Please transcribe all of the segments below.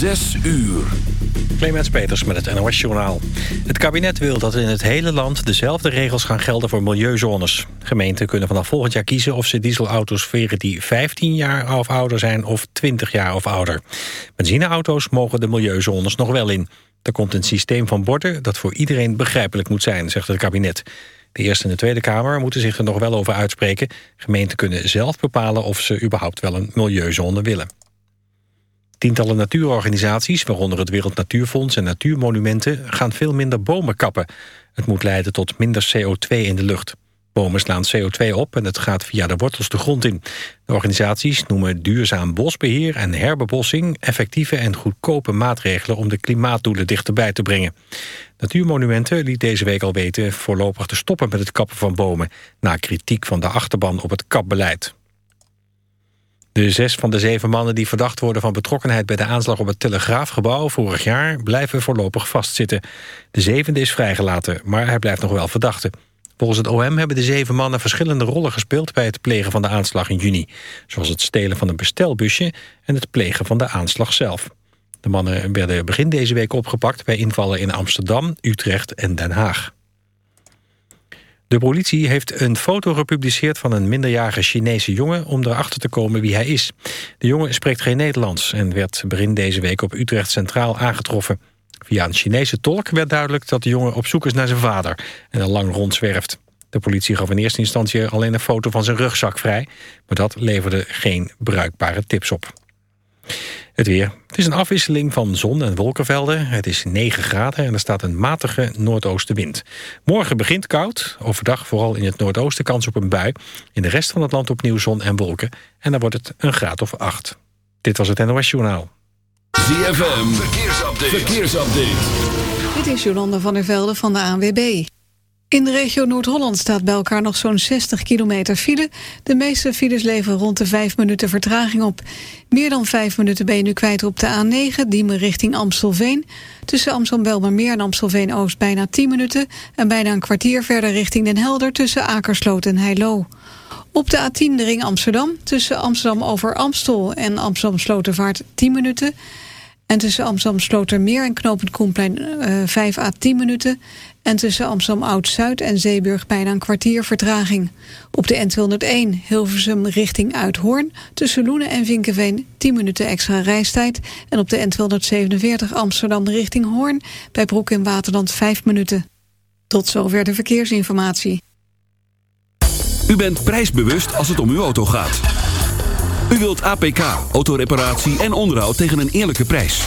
Zes uur. Clemens Peters met het NOS Journaal. Het kabinet wil dat in het hele land dezelfde regels gaan gelden voor milieuzones. Gemeenten kunnen vanaf volgend jaar kiezen of ze dieselauto's veren die 15 jaar of ouder zijn of 20 jaar of ouder. Benzineauto's mogen de milieuzones nog wel in. Er komt een systeem van borden dat voor iedereen begrijpelijk moet zijn, zegt het kabinet. De Eerste en de Tweede Kamer moeten zich er nog wel over uitspreken. Gemeenten kunnen zelf bepalen of ze überhaupt wel een milieuzone willen. Tientallen natuurorganisaties, waaronder het Wereld Natuurfonds en Natuurmonumenten, gaan veel minder bomen kappen. Het moet leiden tot minder CO2 in de lucht. Bomen slaan CO2 op en het gaat via de wortels de grond in. De organisaties noemen duurzaam bosbeheer en herbebossing... effectieve en goedkope maatregelen om de klimaatdoelen dichterbij te brengen. Natuurmonumenten liet deze week al weten voorlopig te stoppen met het kappen van bomen... na kritiek van de achterban op het kapbeleid. De zes van de zeven mannen die verdacht worden van betrokkenheid... bij de aanslag op het Telegraafgebouw vorig jaar blijven voorlopig vastzitten. De zevende is vrijgelaten, maar hij blijft nog wel verdachte. Volgens het OM hebben de zeven mannen verschillende rollen gespeeld... bij het plegen van de aanslag in juni. Zoals het stelen van een bestelbusje en het plegen van de aanslag zelf. De mannen werden begin deze week opgepakt... bij invallen in Amsterdam, Utrecht en Den Haag. De politie heeft een foto gepubliceerd van een minderjarige Chinese jongen... om erachter te komen wie hij is. De jongen spreekt geen Nederlands... en werd begin deze week op Utrecht Centraal aangetroffen. Via een Chinese tolk werd duidelijk dat de jongen op zoek is naar zijn vader... en al lang rondzwerft. De politie gaf in eerste instantie alleen een foto van zijn rugzak vrij... maar dat leverde geen bruikbare tips op. Het weer. Het is een afwisseling van zon en wolkenvelden. Het is 9 graden en er staat een matige noordoostenwind. Morgen begint koud. Overdag vooral in het noordoosten kans op een bui. In de rest van het land opnieuw zon en wolken. En dan wordt het een graad of 8. Dit was het NOS Journaal. ZFM. Verkeersupdate. Verkeersupdate. Dit is Jolanda van der Velde van de ANWB. In de regio Noord-Holland staat bij elkaar nog zo'n 60 kilometer file. De meeste files leveren rond de 5 minuten vertraging op. Meer dan 5 minuten ben je nu kwijt op de A9, Diemen richting Amstelveen. Tussen Amsterdam-Belmermeer en Amstelveen-Oost bijna 10 minuten... en bijna een kwartier verder richting Den Helder tussen Akersloot en Heilo. Op de A10 de ring Amsterdam tussen Amsterdam over Amstel en Amsterdam-Slotervaart 10 minuten... En tussen Amsterdam Slotermeer en Knopend Koenplein uh, 5 à 10 minuten. En tussen Amsterdam Oud-Zuid en Zeeburg bijna een kwartier vertraging. Op de N201 Hilversum richting Uithoorn. Tussen Loenen en Vinkenveen 10 minuten extra reistijd. En op de N247 Amsterdam richting Hoorn. Bij Broek in Waterland 5 minuten. Tot zover de verkeersinformatie. U bent prijsbewust als het om uw auto gaat. U wilt APK, autoreparatie en onderhoud tegen een eerlijke prijs.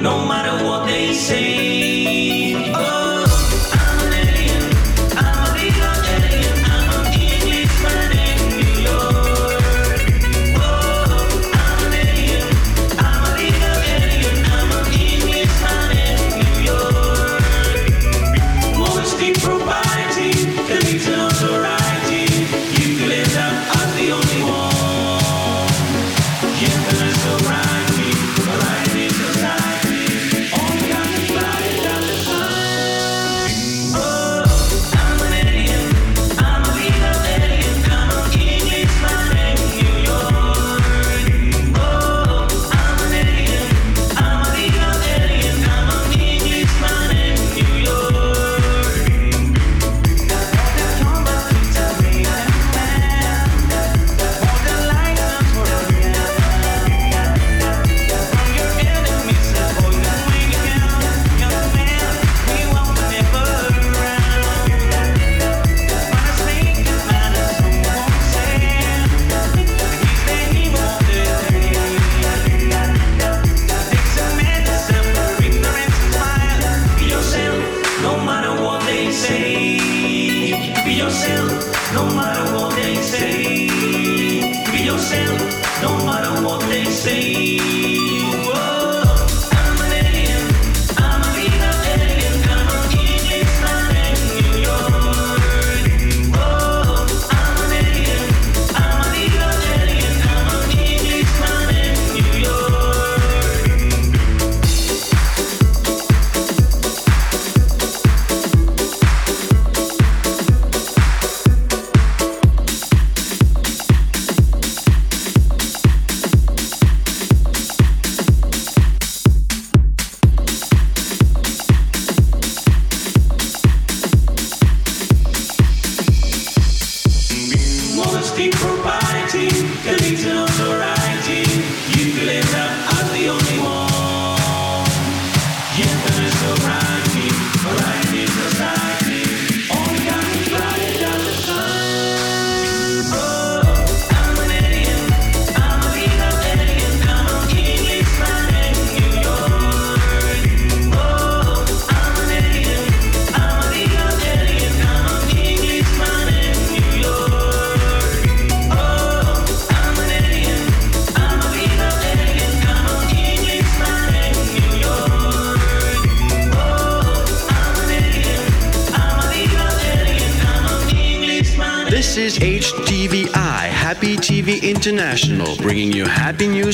no matter what they say. Oh.